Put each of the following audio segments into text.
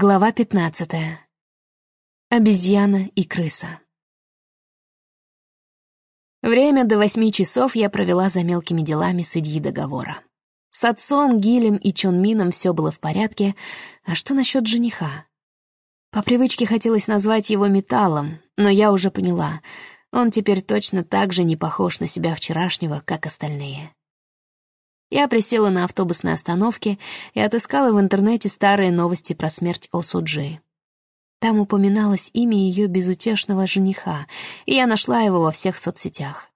Глава пятнадцатая. Обезьяна и крыса. Время до восьми часов я провела за мелкими делами судьи договора. С отцом, Гилем и Чонмином все было в порядке, а что насчет жениха? По привычке хотелось назвать его металлом, но я уже поняла, он теперь точно так же не похож на себя вчерашнего, как остальные. Я присела на автобусной остановке и отыскала в интернете старые новости про смерть Осуджи. Там упоминалось имя ее безутешного жениха, и я нашла его во всех соцсетях.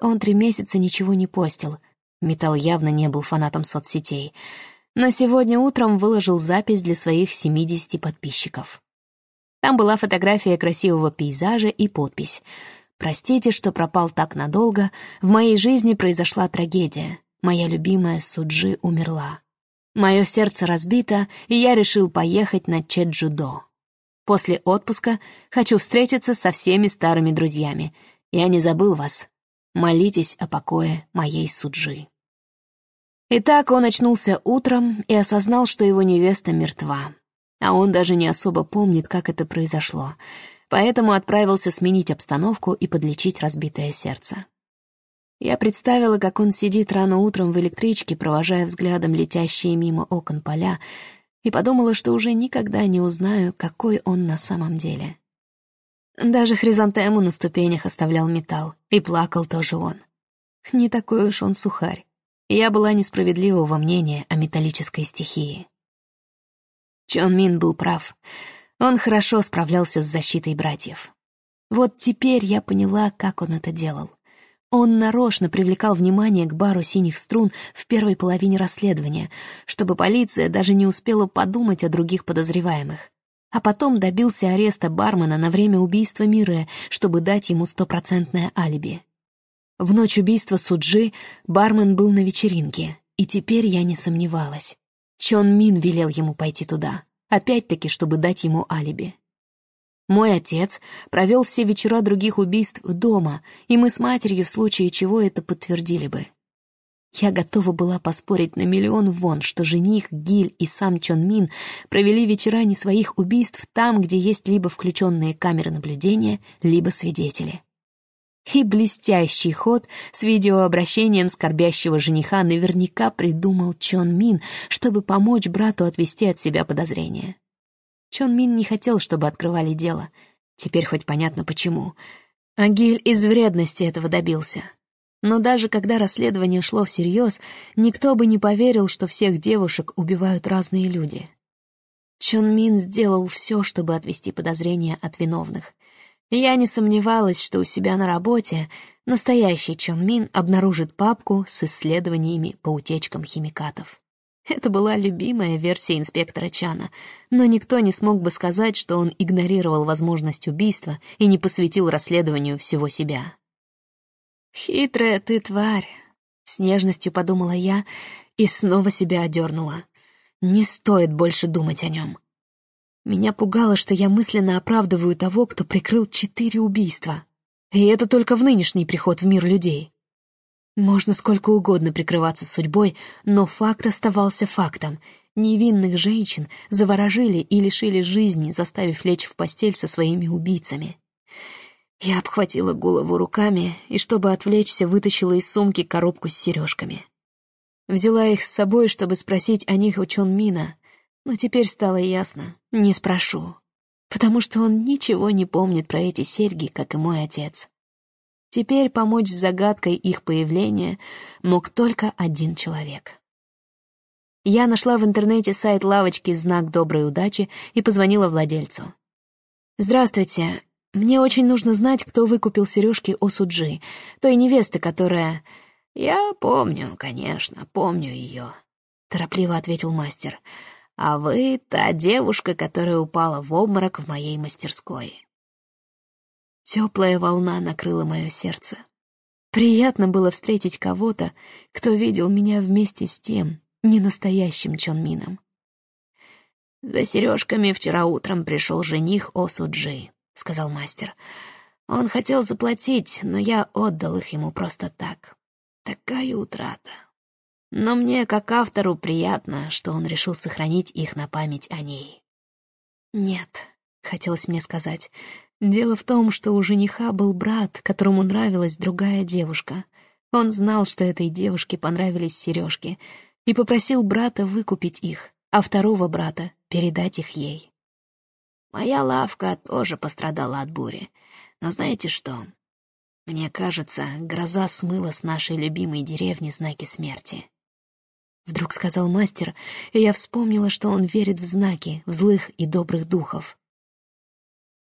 Он три месяца ничего не постил. Металл явно не был фанатом соцсетей. Но сегодня утром выложил запись для своих 70 подписчиков. Там была фотография красивого пейзажа и подпись. «Простите, что пропал так надолго. В моей жизни произошла трагедия. Моя любимая Суджи умерла. Мое сердце разбито, и я решил поехать на Чеджудо. После отпуска хочу встретиться со всеми старыми друзьями. Я не забыл вас. Молитесь о покое моей Суджи. Итак, он очнулся утром и осознал, что его невеста мертва. А он даже не особо помнит, как это произошло, поэтому отправился сменить обстановку и подлечить разбитое сердце. Я представила, как он сидит рано утром в электричке, провожая взглядом летящие мимо окон поля, и подумала, что уже никогда не узнаю, какой он на самом деле. Даже хризантему на ступенях оставлял металл, и плакал тоже он. Не такой уж он сухарь. Я была несправедливого мнения о металлической стихии. Чон Мин был прав. Он хорошо справлялся с защитой братьев. Вот теперь я поняла, как он это делал. Он нарочно привлекал внимание к бару синих струн в первой половине расследования, чтобы полиция даже не успела подумать о других подозреваемых. А потом добился ареста бармена на время убийства Мире, чтобы дать ему стопроцентное алиби. В ночь убийства Суджи бармен был на вечеринке, и теперь я не сомневалась. Чон Мин велел ему пойти туда, опять-таки, чтобы дать ему алиби. Мой отец провел все вечера других убийств дома, и мы с матерью в случае чего это подтвердили бы. Я готова была поспорить на миллион вон, что жених Гиль и сам Чон Мин провели вечера не своих убийств там, где есть либо включенные камеры наблюдения, либо свидетели. И блестящий ход с видеообращением скорбящего жениха наверняка придумал Чон Мин, чтобы помочь брату отвести от себя подозрения. Чон Мин не хотел, чтобы открывали дело. Теперь хоть понятно почему. Агиль из вредности этого добился. Но даже когда расследование шло всерьез, никто бы не поверил, что всех девушек убивают разные люди. Чон Мин сделал все, чтобы отвести подозрения от виновных. Я не сомневалась, что у себя на работе настоящий Чон Мин обнаружит папку с исследованиями по утечкам химикатов. Это была любимая версия инспектора Чана, но никто не смог бы сказать, что он игнорировал возможность убийства и не посвятил расследованию всего себя. «Хитрая ты тварь», — с нежностью подумала я и снова себя одернула. «Не стоит больше думать о нем». Меня пугало, что я мысленно оправдываю того, кто прикрыл четыре убийства. И это только в нынешний приход в мир людей. Можно сколько угодно прикрываться судьбой, но факт оставался фактом. Невинных женщин заворожили и лишили жизни, заставив лечь в постель со своими убийцами. Я обхватила голову руками и, чтобы отвлечься, вытащила из сумки коробку с сережками. Взяла их с собой, чтобы спросить о них у Чон Мина, но теперь стало ясно, не спрошу, потому что он ничего не помнит про эти серьги, как и мой отец. Теперь помочь с загадкой их появления мог только один человек. Я нашла в интернете сайт лавочки «Знак доброй удачи» и позвонила владельцу. «Здравствуйте. Мне очень нужно знать, кто выкупил сережки Осуджи, той невесты, которая...» «Я помню, конечно, помню ее», — торопливо ответил мастер. «А вы — та девушка, которая упала в обморок в моей мастерской. Теплая волна накрыла мое сердце. Приятно было встретить кого-то, кто видел меня вместе с тем, ненастоящим Чонмином. «За сережками вчера утром пришел жених Осуджи», — сказал мастер. «Он хотел заплатить, но я отдал их ему просто так. Такая утрата. Но мне, как автору, приятно, что он решил сохранить их на память о ней». Нет, хотелось мне сказать. Дело в том, что у жениха был брат, которому нравилась другая девушка. Он знал, что этой девушке понравились сережки, и попросил брата выкупить их, а второго брата передать их ей. Моя лавка тоже пострадала от бури. Но знаете что? Мне кажется, гроза смыла с нашей любимой деревни знаки смерти. Вдруг сказал мастер, и я вспомнила, что он верит в знаки, в злых и добрых духов.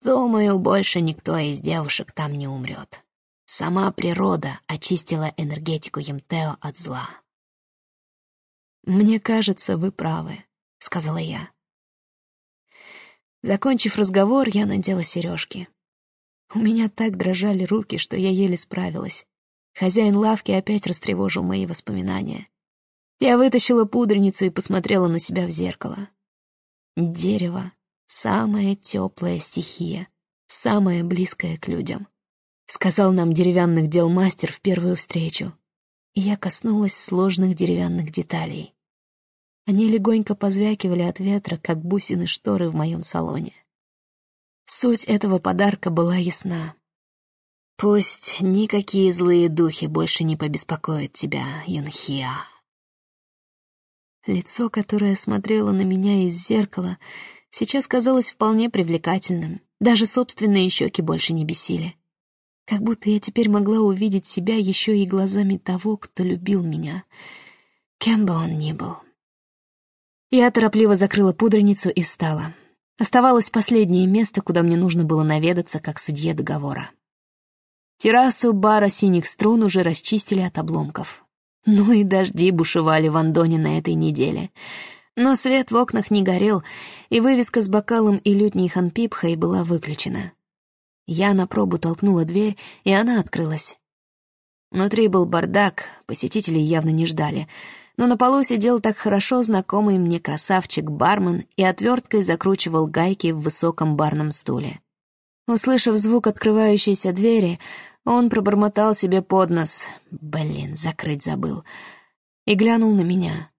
Думаю, больше никто из девушек там не умрет. Сама природа очистила энергетику Емтео от зла. «Мне кажется, вы правы», — сказала я. Закончив разговор, я надела сережки. У меня так дрожали руки, что я еле справилась. Хозяин лавки опять растревожил мои воспоминания. Я вытащила пудреницу и посмотрела на себя в зеркало. Дерево — самая теплая стихия, самая близкая к людям сказал нам деревянных дел мастер в первую встречу, и я коснулась сложных деревянных деталей. Они легонько позвякивали от ветра, как бусины шторы в моем салоне. Суть этого подарка была ясна. «Пусть никакие злые духи больше не побеспокоят тебя, Юнхиа». Лицо, которое смотрело на меня из зеркала, сейчас казалось вполне привлекательным. Даже собственные щеки больше не бесили. Как будто я теперь могла увидеть себя еще и глазами того, кто любил меня, кем бы он ни был. Я торопливо закрыла пудреницу и встала. Оставалось последнее место, куда мне нужно было наведаться, как судье договора. Террасу бара «Синих струн» уже расчистили от обломков. Ну и дожди бушевали в Андоне на этой неделе. Но свет в окнах не горел, и вывеска с бокалом и лютней ханпипхой была выключена. Я на пробу толкнула дверь, и она открылась. Внутри был бардак, посетителей явно не ждали, но на полу сидел так хорошо знакомый мне красавчик-бармен и отверткой закручивал гайки в высоком барном стуле. Услышав звук открывающейся двери, он пробормотал себе под нос «Блин, закрыть забыл» и глянул на меня.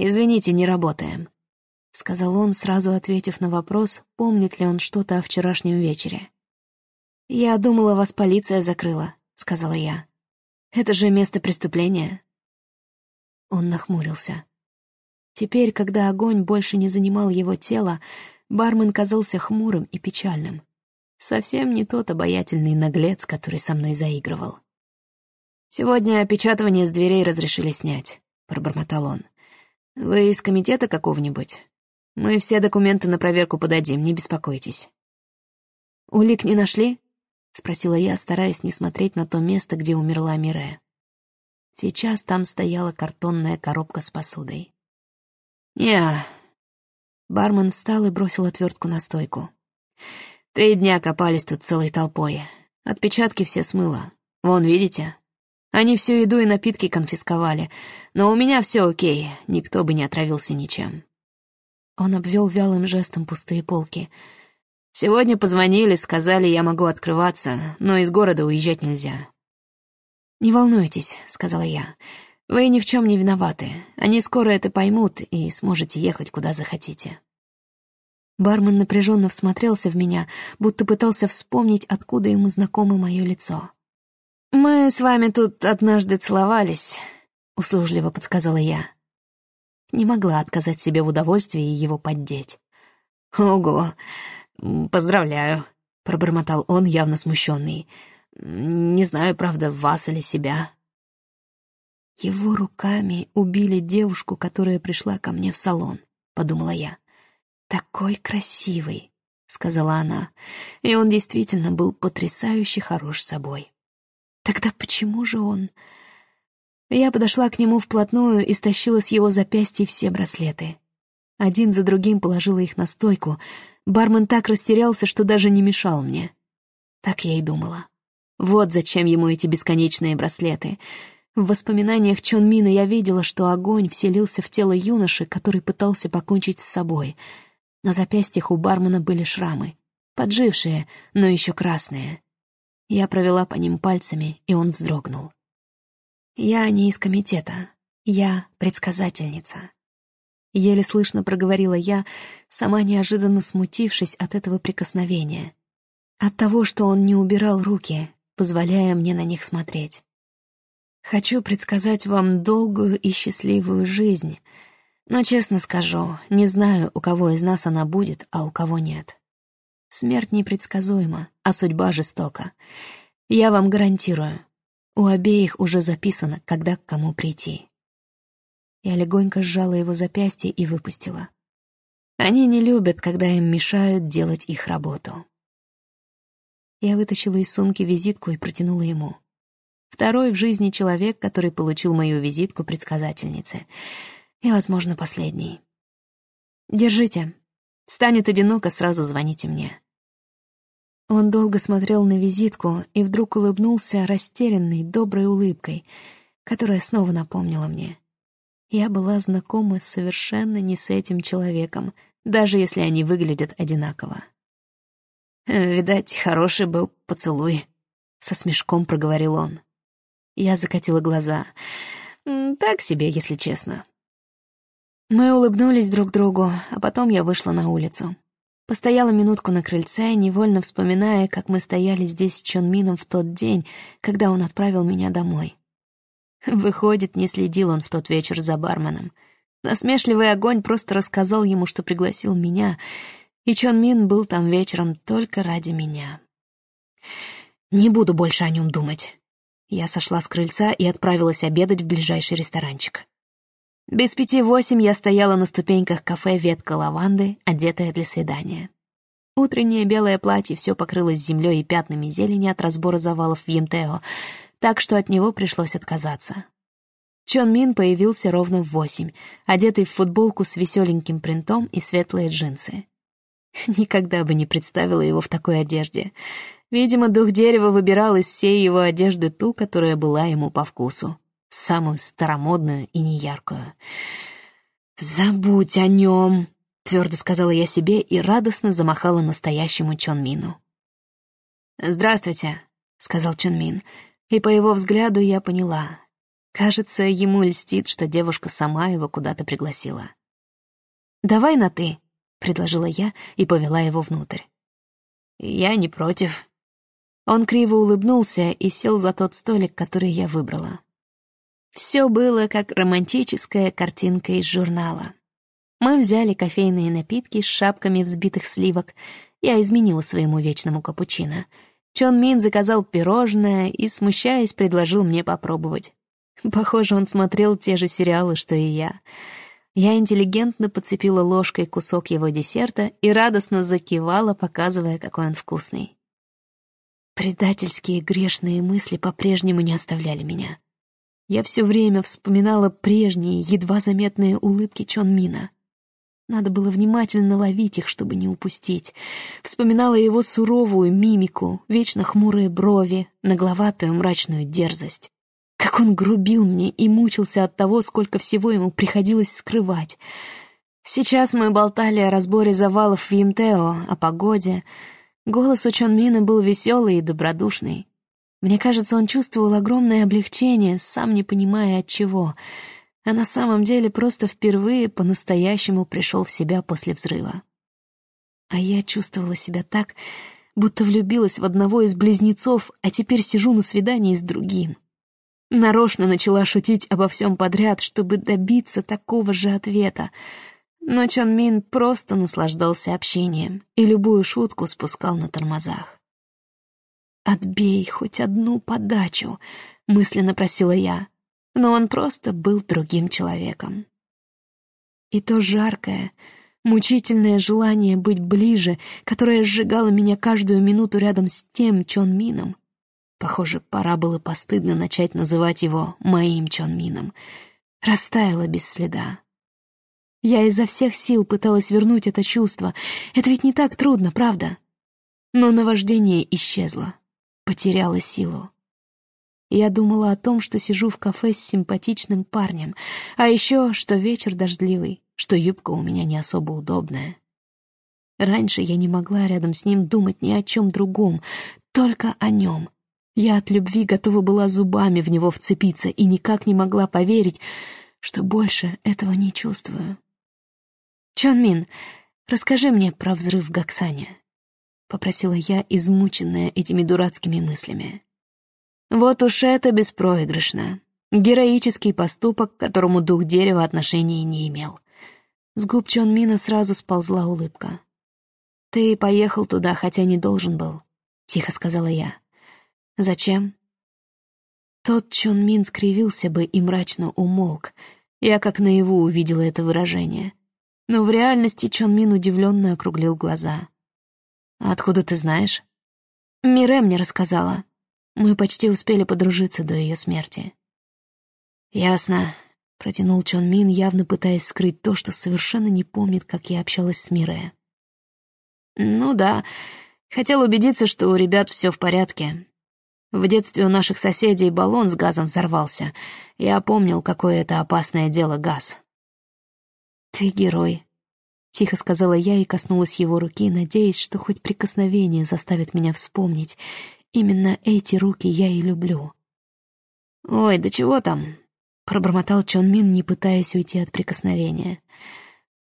«Извините, не работаем», — сказал он, сразу ответив на вопрос, помнит ли он что-то о вчерашнем вечере. «Я думала, вас полиция закрыла», — сказала я. «Это же место преступления». Он нахмурился. Теперь, когда огонь больше не занимал его тело, бармен казался хмурым и печальным. Совсем не тот обаятельный наглец, который со мной заигрывал. «Сегодня опечатывание с дверей разрешили снять», — пробормотал он. «Вы из комитета какого-нибудь? Мы все документы на проверку подадим, не беспокойтесь». «Улик не нашли?» — спросила я, стараясь не смотреть на то место, где умерла Мире. Сейчас там стояла картонная коробка с посудой. не Бармен встал и бросил отвертку на стойку. «Три дня копались тут целой толпой. Отпечатки все смыло. Вон, видите? Они всю еду и напитки конфисковали. Но у меня все окей, никто бы не отравился ничем». Он обвел вялым жестом пустые полки — Сегодня позвонили, сказали, я могу открываться, но из города уезжать нельзя. «Не волнуйтесь», — сказала я. «Вы ни в чем не виноваты. Они скоро это поймут и сможете ехать, куда захотите». Бармен напряженно всмотрелся в меня, будто пытался вспомнить, откуда ему знакомо мое лицо. «Мы с вами тут однажды целовались», — услужливо подсказала я. Не могла отказать себе в удовольствии его поддеть. «Ого, «Поздравляю», — пробормотал он, явно смущенный. «Не знаю, правда, вас или себя». «Его руками убили девушку, которая пришла ко мне в салон», — подумала я. «Такой красивый», — сказала она, и он действительно был потрясающе хорош собой. «Тогда почему же он...» Я подошла к нему вплотную и стащила с его запястья все браслеты. Один за другим положила их на стойку, Бармен так растерялся, что даже не мешал мне. Так я и думала. Вот зачем ему эти бесконечные браслеты. В воспоминаниях Чон Мина я видела, что огонь вселился в тело юноши, который пытался покончить с собой. На запястьях у бармена были шрамы. Поджившие, но еще красные. Я провела по ним пальцами, и он вздрогнул. Я не из комитета. Я предсказательница. Еле слышно проговорила я, сама неожиданно смутившись от этого прикосновения. От того, что он не убирал руки, позволяя мне на них смотреть. Хочу предсказать вам долгую и счастливую жизнь, но, честно скажу, не знаю, у кого из нас она будет, а у кого нет. Смерть непредсказуема, а судьба жестока. Я вам гарантирую, у обеих уже записано, когда к кому прийти. Я легонько сжала его запястье и выпустила. Они не любят, когда им мешают делать их работу. Я вытащила из сумки визитку и протянула ему. Второй в жизни человек, который получил мою визитку предсказательницы. И, возможно, последний. Держите. Станет одиноко, сразу звоните мне. Он долго смотрел на визитку и вдруг улыбнулся растерянной, доброй улыбкой, которая снова напомнила мне. Я была знакома совершенно не с этим человеком, даже если они выглядят одинаково. «Видать, хороший был поцелуй», — со смешком проговорил он. Я закатила глаза. «Так себе, если честно». Мы улыбнулись друг другу, а потом я вышла на улицу. Постояла минутку на крыльце, невольно вспоминая, как мы стояли здесь с Чон Мином в тот день, когда он отправил меня домой. Выходит, не следил он в тот вечер за барменом. Насмешливый огонь просто рассказал ему, что пригласил меня, и Чон Мин был там вечером только ради меня. Не буду больше о нем думать. Я сошла с крыльца и отправилась обедать в ближайший ресторанчик. Без пяти восемь я стояла на ступеньках кафе «Ветка лаванды», одетая для свидания. Утреннее белое платье все покрылось землей и пятнами зелени от разбора завалов в Емтео, так что от него пришлось отказаться. Чон Мин появился ровно в восемь, одетый в футболку с веселеньким принтом и светлые джинсы. Никогда бы не представила его в такой одежде. Видимо, дух дерева выбирал из всей его одежды ту, которая была ему по вкусу самую старомодную и неяркую. «Забудь о нем», — твердо сказала я себе и радостно замахала настоящему Чон Мину. «Здравствуйте», — сказал Чон Мин, и по его взгляду я поняла. Кажется, ему льстит, что девушка сама его куда-то пригласила. «Давай на «ты», — предложила я и повела его внутрь. «Я не против». Он криво улыбнулся и сел за тот столик, который я выбрала. Все было как романтическая картинка из журнала. Мы взяли кофейные напитки с шапками взбитых сливок. Я изменила своему вечному капучино. Чон Мин заказал пирожное и, смущаясь, предложил мне попробовать. Похоже, он смотрел те же сериалы, что и я. Я интеллигентно подцепила ложкой кусок его десерта и радостно закивала, показывая, какой он вкусный. Предательские грешные мысли по-прежнему не оставляли меня. Я все время вспоминала прежние, едва заметные улыбки Чон Мина. Надо было внимательно ловить их, чтобы не упустить. Вспоминала его суровую мимику, вечно хмурые брови, нагловатую мрачную дерзость. Как он грубил мне и мучился от того, сколько всего ему приходилось скрывать. Сейчас мы болтали о разборе завалов в Емтео, о погоде. Голос у Чон Мина был веселый и добродушный. Мне кажется, он чувствовал огромное облегчение, сам не понимая от чего, а на самом деле просто впервые по-настоящему пришел в себя после взрыва. А я чувствовала себя так, будто влюбилась в одного из близнецов, а теперь сижу на свидании с другим. Нарочно начала шутить обо всем подряд, чтобы добиться такого же ответа. Но Чон Мин просто наслаждался общением и любую шутку спускал на тормозах. «Отбей хоть одну подачу», — мысленно просила я. Но он просто был другим человеком. И то жаркое, мучительное желание быть ближе, которое сжигало меня каждую минуту рядом с тем Чон Мином. Похоже, пора было постыдно начать называть его моим Чон Мином. Растаяло без следа. Я изо всех сил пыталась вернуть это чувство. Это ведь не так трудно, правда? Но наваждение исчезло потеряла силу. Я думала о том, что сижу в кафе с симпатичным парнем, а еще, что вечер дождливый, что юбка у меня не особо удобная. Раньше я не могла рядом с ним думать ни о чем другом, только о нем. Я от любви готова была зубами в него вцепиться и никак не могла поверить, что больше этого не чувствую. Чон Мин, расскажи мне про взрыв в Гаксане», — попросила я, измученная этими дурацкими мыслями. Вот уж это беспроигрышно. Героический поступок, к которому дух дерева отношения не имел. С губ Чон Мина сразу сползла улыбка. «Ты поехал туда, хотя не должен был», — тихо сказала я. «Зачем?» Тот Чон Мин скривился бы и мрачно умолк. Я как наяву увидела это выражение. Но в реальности Чон Мин удивленно округлил глаза. «Откуда ты знаешь?» «Мире мне рассказала. Мы почти успели подружиться до ее смерти». «Ясно», — протянул Чон Мин, явно пытаясь скрыть то, что совершенно не помнит, как я общалась с Мире. «Ну да, хотел убедиться, что у ребят все в порядке. В детстве у наших соседей баллон с газом взорвался. Я помнил, какое это опасное дело газ». «Ты герой», — тихо сказала я и коснулась его руки, надеясь, что хоть прикосновение заставит меня вспомнить. Именно эти руки я и люблю. «Ой, да чего там?» Пробормотал Чон Мин, не пытаясь уйти от прикосновения.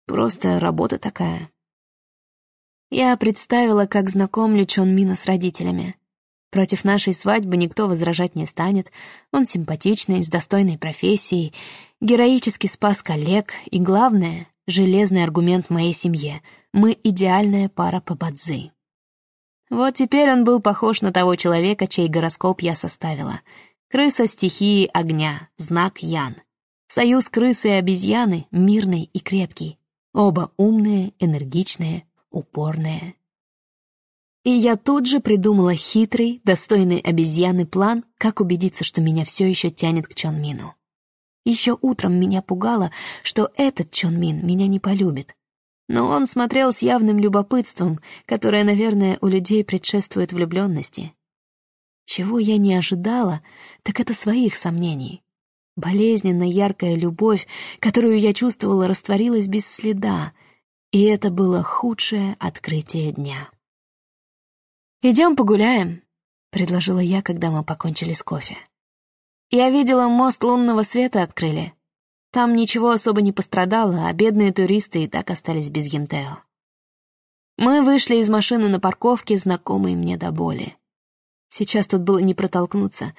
«Просто работа такая». Я представила, как знакомлю Чон Мина с родителями. Против нашей свадьбы никто возражать не станет. Он симпатичный, с достойной профессией, героически спас коллег, и, главное, железный аргумент в моей семье — мы идеальная пара по бадзи. Вот теперь он был похож на того человека, чей гороскоп я составила — Крыса стихии огня, знак Ян. Союз крысы и обезьяны мирный и крепкий. Оба умные, энергичные, упорные. И я тут же придумала хитрый, достойный обезьяны план, как убедиться, что меня все еще тянет к Чон Мину. Еще утром меня пугало, что этот Чон Мин меня не полюбит. Но он смотрел с явным любопытством, которое, наверное, у людей предшествует влюбленности. Чего я не ожидала, так это своих сомнений. Болезненно яркая любовь, которую я чувствовала, растворилась без следа, и это было худшее открытие дня. «Идем погуляем», — предложила я, когда мы покончили с кофе. «Я видела, мост лунного света открыли. Там ничего особо не пострадало, а бедные туристы и так остались без Гимтео». Мы вышли из машины на парковке, знакомой мне до боли. Сейчас тут было не протолкнуться.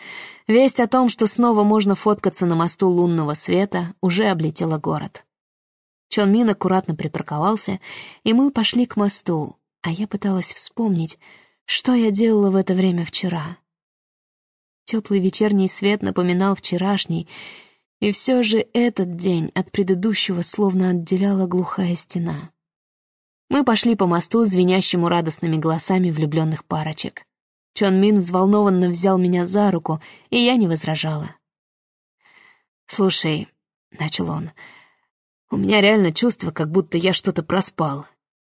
Весть о том, что снова можно фоткаться на мосту лунного света, уже облетела город. Чон Мин аккуратно припарковался, и мы пошли к мосту, а я пыталась вспомнить, что я делала в это время вчера. Теплый вечерний свет напоминал вчерашний, и все же этот день от предыдущего словно отделяла глухая стена. Мы пошли по мосту, звенящему радостными голосами влюбленных парочек. Чон Мин взволнованно взял меня за руку, и я не возражала. «Слушай», — начал он, — «у меня реально чувство, как будто я что-то проспал.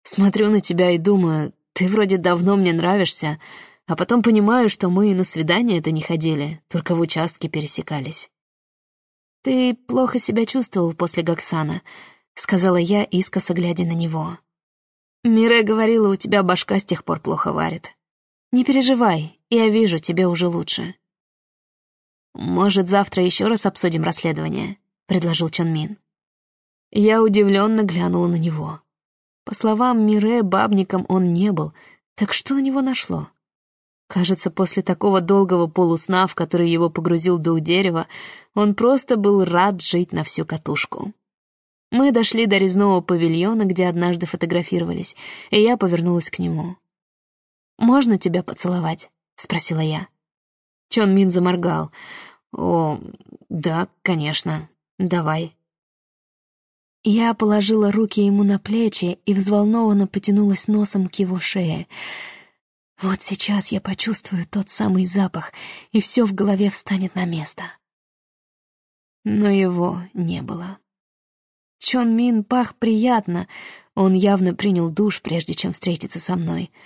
Смотрю на тебя и думаю, ты вроде давно мне нравишься, а потом понимаю, что мы и на свидание это не ходили, только в участке пересекались». «Ты плохо себя чувствовал после Гаксана», — сказала я, искоса глядя на него. «Мире говорила, у тебя башка с тех пор плохо варит. «Не переживай, я вижу, тебе уже лучше». «Может, завтра еще раз обсудим расследование?» — предложил Чон Мин. Я удивленно глянула на него. По словам Мире, бабником он не был, так что на него нашло? Кажется, после такого долгого полусна, в который его погрузил дух дерева, он просто был рад жить на всю катушку. Мы дошли до резного павильона, где однажды фотографировались, и я повернулась к нему. «Можно тебя поцеловать?» — спросила я. Чон Мин заморгал. «О, да, конечно. Давай». Я положила руки ему на плечи и взволнованно потянулась носом к его шее. Вот сейчас я почувствую тот самый запах, и все в голове встанет на место. Но его не было. Чон Мин пах приятно, он явно принял душ, прежде чем встретиться со мной —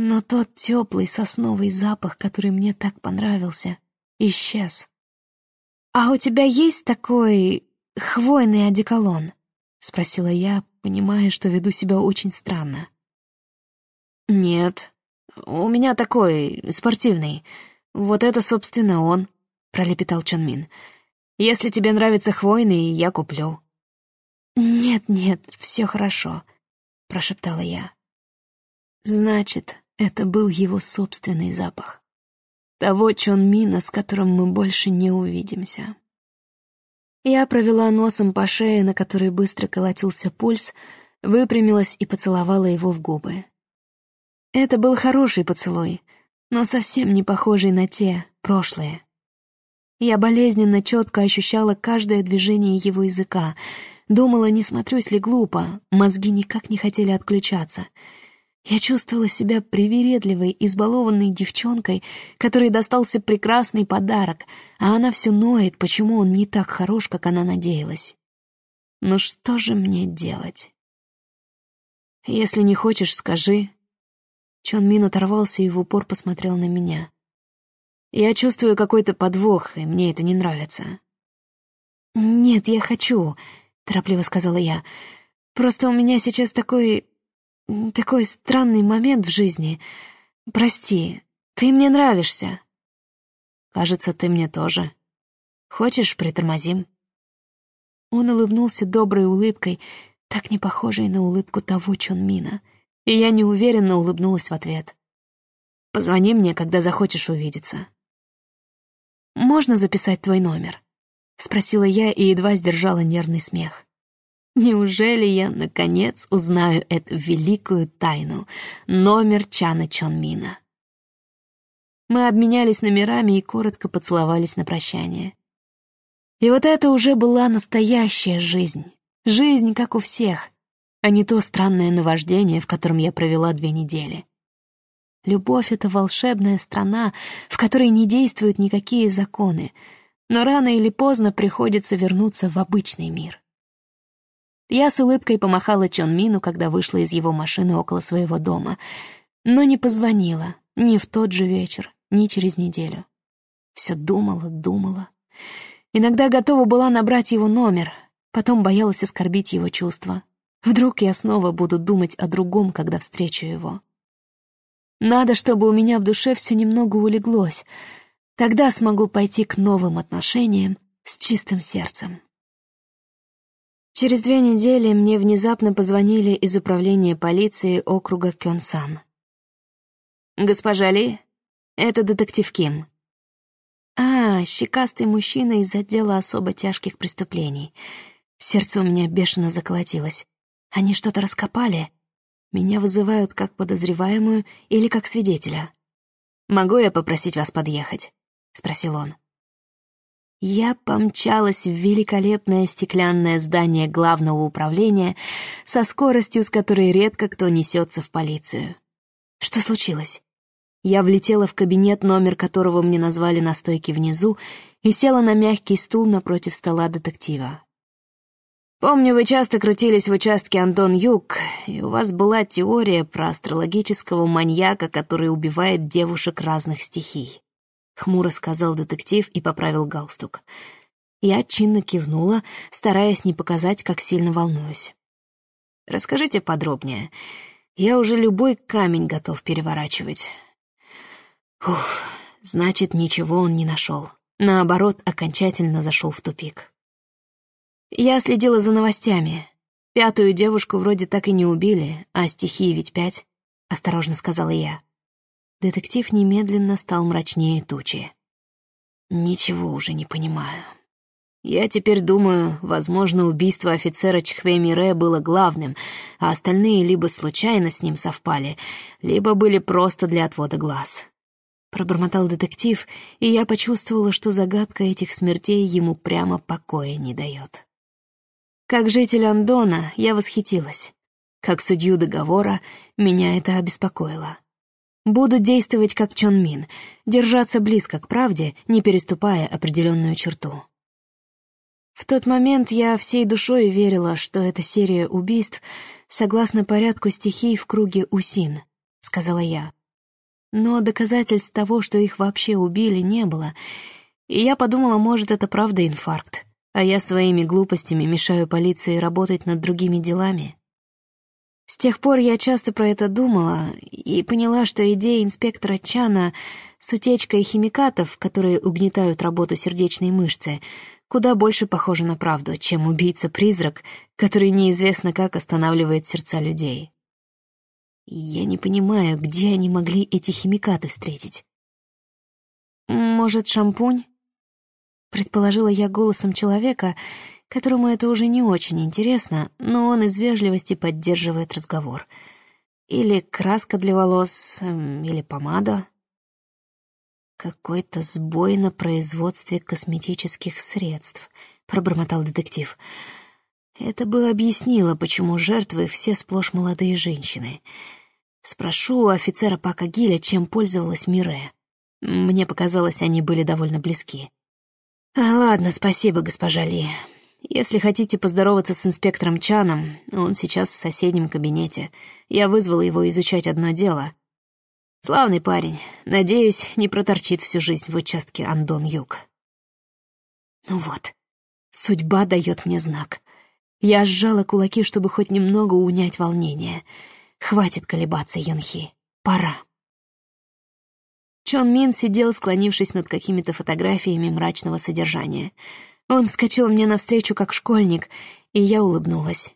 но тот теплый сосновый запах, который мне так понравился, исчез. «А у тебя есть такой хвойный одеколон?» — спросила я, понимая, что веду себя очень странно. «Нет, у меня такой спортивный. Вот это, собственно, он», — пролепетал Чонмин. «Если тебе нравится хвойный, я куплю». «Нет, нет, все хорошо», — прошептала я. Значит, это был его собственный запах. Того Чон Мина, с которым мы больше не увидимся. Я провела носом по шее, на которой быстро колотился пульс, выпрямилась и поцеловала его в губы. Это был хороший поцелуй, но совсем не похожий на те, прошлые. Я болезненно четко ощущала каждое движение его языка, думала, не смотрюсь ли глупо, мозги никак не хотели отключаться — я чувствовала себя привередливой, избалованной девчонкой, которой достался прекрасный подарок, а она все ноет, почему он не так хорош, как она надеялась. Ну что же мне делать? Если не хочешь, скажи. Чон Мин оторвался и в упор посмотрел на меня. Я чувствую какой-то подвох, и мне это не нравится. «Нет, я хочу», — торопливо сказала я. «Просто у меня сейчас такой такой странный момент в жизни. Прости, ты мне нравишься. Кажется, ты мне тоже. Хочешь, притормозим?» Он улыбнулся доброй улыбкой, так не похожей на улыбку того Чонмина, и я неуверенно улыбнулась в ответ. «Позвони мне, когда захочешь увидеться». «Можно записать твой номер?» — спросила я и едва сдержала нервный смех. Неужели я, наконец, узнаю эту великую тайну — номер Чана Чонмина? Мы обменялись номерами и коротко поцеловались на прощание. И вот это уже была настоящая жизнь. Жизнь, как у всех, а не то странное наваждение, в котором я провела две недели. Любовь — это волшебная страна, в которой не действуют никакие законы, но рано или поздно приходится вернуться в обычный мир. Я с улыбкой помахала Чон Мину, когда вышла из его машины около своего дома, но не позвонила ни в тот же вечер, ни через неделю. Все думала, думала. Иногда готова была набрать его номер, потом боялась оскорбить его чувства. Вдруг я снова буду думать о другом, когда встречу его. Надо, чтобы у меня в душе все немного улеглось. Тогда смогу пойти к новым отношениям с чистым сердцем. Через две недели мне внезапно позвонили из управления полиции округа Кёнсан. «Госпожа Ли, это детектив Ким». «А, щекастый мужчина из отдела особо тяжких преступлений. Сердце у меня бешено заколотилось. Они что-то раскопали? Меня вызывают как подозреваемую или как свидетеля. Могу я попросить вас подъехать?» — спросил он. Я помчалась в великолепное стеклянное здание главного управления со скоростью, с которой редко кто несется в полицию. Что случилось? Я влетела в кабинет, номер которого мне назвали на стойке внизу, и села на мягкий стул напротив стола детектива. «Помню, вы часто крутились в участке Антон-Юг, и у вас была теория про астрологического маньяка, который убивает девушек разных стихий хмуро сказал детектив и поправил галстук. Я чинно кивнула, стараясь не показать, как сильно волнуюсь. «Расскажите подробнее. Я уже любой камень готов переворачивать». Ух, значит, ничего он не нашел. Наоборот, окончательно зашел в тупик. Я следила за новостями. Пятую девушку вроде так и не убили, а стихии ведь пять, — осторожно сказала я. Детектив немедленно стал мрачнее тучи. «Ничего уже не понимаю. Я теперь думаю, возможно, убийство офицера Чхве было главным, а остальные либо случайно с ним совпали, либо были просто для отвода глаз». Пробормотал детектив, и я почувствовала, что загадка этих смертей ему прямо покоя не дает. Как житель Андона я восхитилась. Как судью договора меня это обеспокоило. Буду действовать как Чон Мин, держаться близко к правде, не переступая определенную черту. В тот момент я всей душой верила, что эта серия убийств согласно порядку стихий в круге Усин, сказала я. Но доказательств того, что их вообще убили, не было, и я подумала, может, это правда инфаркт, а я своими глупостями мешаю полиции работать над другими делами. С тех пор я часто про это думала и поняла, что идея инспектора Чана с утечкой химикатов, которые угнетают работу сердечной мышцы, куда больше похоже на правду, чем убийца-призрак, который неизвестно как останавливает сердца людей. Я не понимаю, где они могли эти химикаты встретить. «Может, шампунь?» Предположила я голосом человека, которому это уже не очень интересно, но он из вежливости поддерживает разговор. Или краска для волос, эм, или помада. «Какой-то сбой на производстве косметических средств», — пробормотал детектив. «Это бы объяснило, почему жертвы все сплошь молодые женщины. Спрошу у офицера Пака Гиля, чем пользовалась Мире. Мне показалось, они были довольно близки». «А ладно, спасибо, госпожа Ли. Если хотите поздороваться с инспектором Чаном, он сейчас в соседнем кабинете. Я вызвала его изучать одно дело. Славный парень. Надеюсь, не проторчит всю жизнь в участке Андон-Юг. Ну вот, судьба дает мне знак. Я сжала кулаки, чтобы хоть немного унять волнение. Хватит колебаться, Юнхи. Пора. Чон Мин сидел, склонившись над какими-то фотографиями мрачного содержания. Он вскочил мне навстречу, как школьник, и я улыбнулась.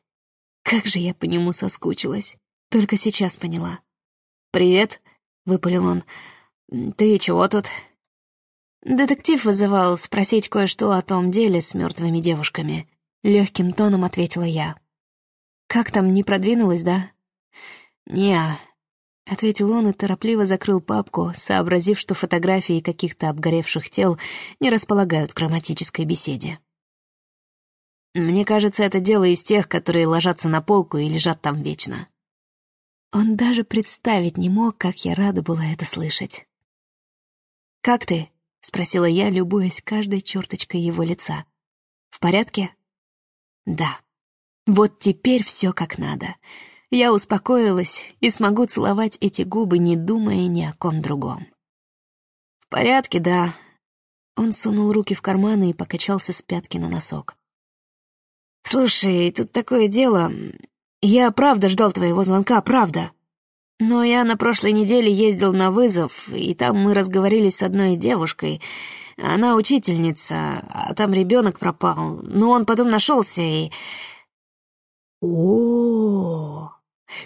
Как же я по нему соскучилась. Только сейчас поняла. «Привет», — выпалил он. «Ты чего тут?» «Детектив вызывал спросить кое-что о том деле с мертвыми девушками», — легким тоном ответила я. «Как там, не продвинулась, да?» «Не-а», — ответил он и торопливо закрыл папку, сообразив, что фотографии каких-то обгоревших тел не располагают к романтической беседе. «Мне кажется, это дело из тех, которые ложатся на полку и лежат там вечно». Он даже представить не мог, как я рада была это слышать. «Как ты?» — спросила я, любуясь каждой черточкой его лица. «В порядке?» «Да. Вот теперь все как надо. Я успокоилась и смогу целовать эти губы, не думая ни о ком другом». «В порядке, да». Он сунул руки в карманы и покачался с пятки на носок. «Слушай, тут такое дело. Я правда ждал твоего звонка, правда. Но я на прошлой неделе ездил на вызов, и там мы разговорились с одной девушкой. Она учительница, а там ребенок пропал. Но он потом нашелся и... О,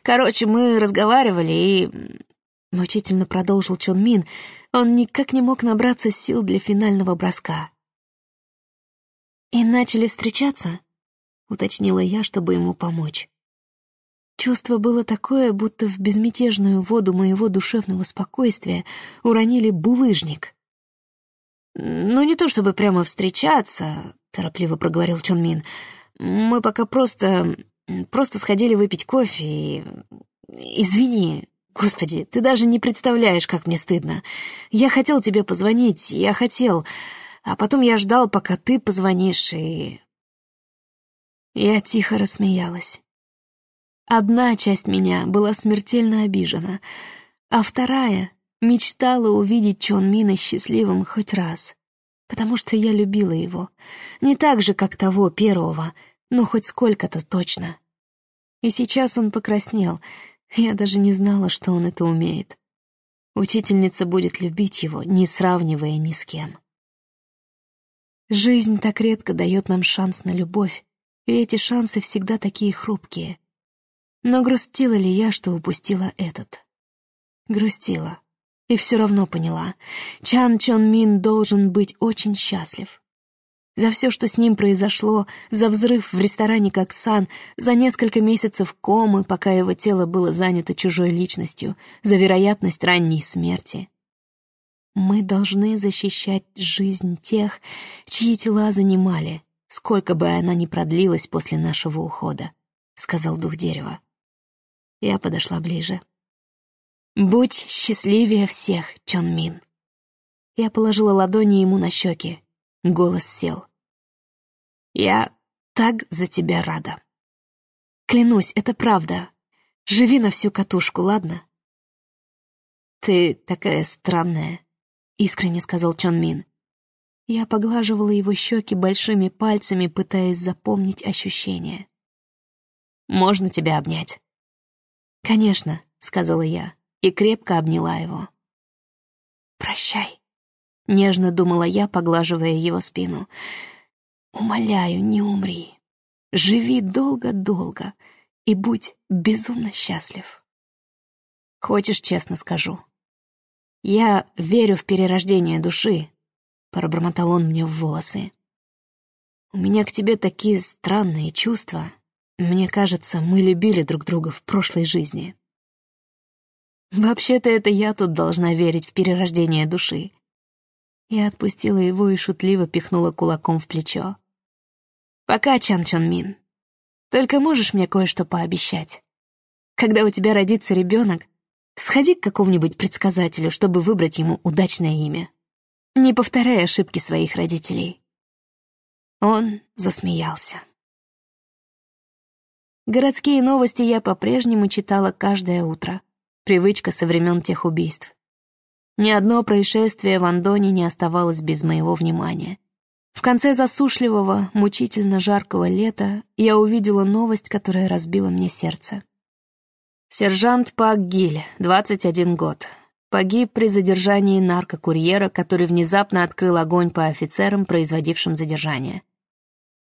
Короче, мы разговаривали и... Мучительно продолжил Чон Мин. Он никак не мог набраться сил для финального броска. «И начали встречаться?» — уточнила я, чтобы ему помочь. Чувство было такое, будто в безмятежную воду моего душевного спокойствия уронили булыжник. «Ну, не то чтобы прямо встречаться», — торопливо проговорил Чон Мин. «Мы пока просто... просто сходили выпить кофе и... Извини, господи, ты даже не представляешь, как мне стыдно. Я хотел тебе позвонить, я хотел, а потом я ждал, пока ты позвонишь, и...» Я тихо рассмеялась. Одна часть меня была смертельно обижена, а вторая мечтала увидеть Чон Мина счастливым хоть раз, потому что я любила его. Не так же, как того первого, но хоть сколько-то точно. И сейчас он покраснел, я даже не знала, что он это умеет. Учительница будет любить его, не сравнивая ни с кем. Жизнь так редко дает нам шанс на любовь, и эти шансы всегда такие хрупкие — но грустила ли я, что упустила этот? Грустила. И все равно поняла. Чан Чон Мин должен быть очень счастлив. За все, что с ним произошло, за взрыв в ресторане как сан, за несколько месяцев комы, пока его тело было занято чужой личностью, за вероятность ранней смерти. Мы должны защищать жизнь тех, чьи тела занимали, сколько бы она ни продлилась после нашего ухода, — сказал дух дерева. Я подошла ближе. «Будь счастливее всех, Чон Мин». Я положила ладони ему на щеки. Голос сел. «Я так за тебя рада. Клянусь, это правда. Живи на всю катушку, ладно?» «Ты такая странная», — искренне сказал Чон Мин. Я поглаживала его щеки большими пальцами, пытаясь запомнить ощущения. «Можно тебя обнять?» «Конечно», — сказала я и крепко обняла его. «Прощай», — нежно думала я, поглаживая его спину. Умоляю, не умри. Живи долго-долго и будь безумно счастлив. Хочешь, честно скажу? Я верю в перерождение души, пробормотал он мне в волосы. У меня к тебе такие странные чувства. Мне кажется, мы любили друг друга в прошлой жизни. Вообще-то это я тут должна верить в перерождение души. Я отпустила его и шутливо пихнула кулаком в плечо. «Пока, Чан Чон Мин. Только можешь мне кое-что пообещать? Когда у тебя родится ребенок, сходи к какому-нибудь предсказателю, чтобы выбрать ему удачное имя. Не повторяй ошибки своих родителей». Он засмеялся. Городские новости я по-прежнему читала каждое утро. Привычка со времен тех убийств. Ни одно происшествие в Андоне не оставалось без моего внимания. В конце засушливого, мучительно жаркого лета я увидела новость, которая разбила мне сердце. Сержант Пак Гиль, 21 год. Погиб при задержании наркокурьера, который внезапно открыл огонь по офицерам, производившим задержание.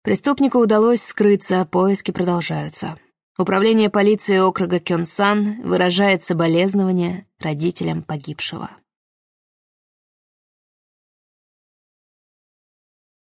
Преступнику удалось скрыться, поиски продолжаются. Управление полиции округа Кёнсан выражает соболезнования родителям погибшего.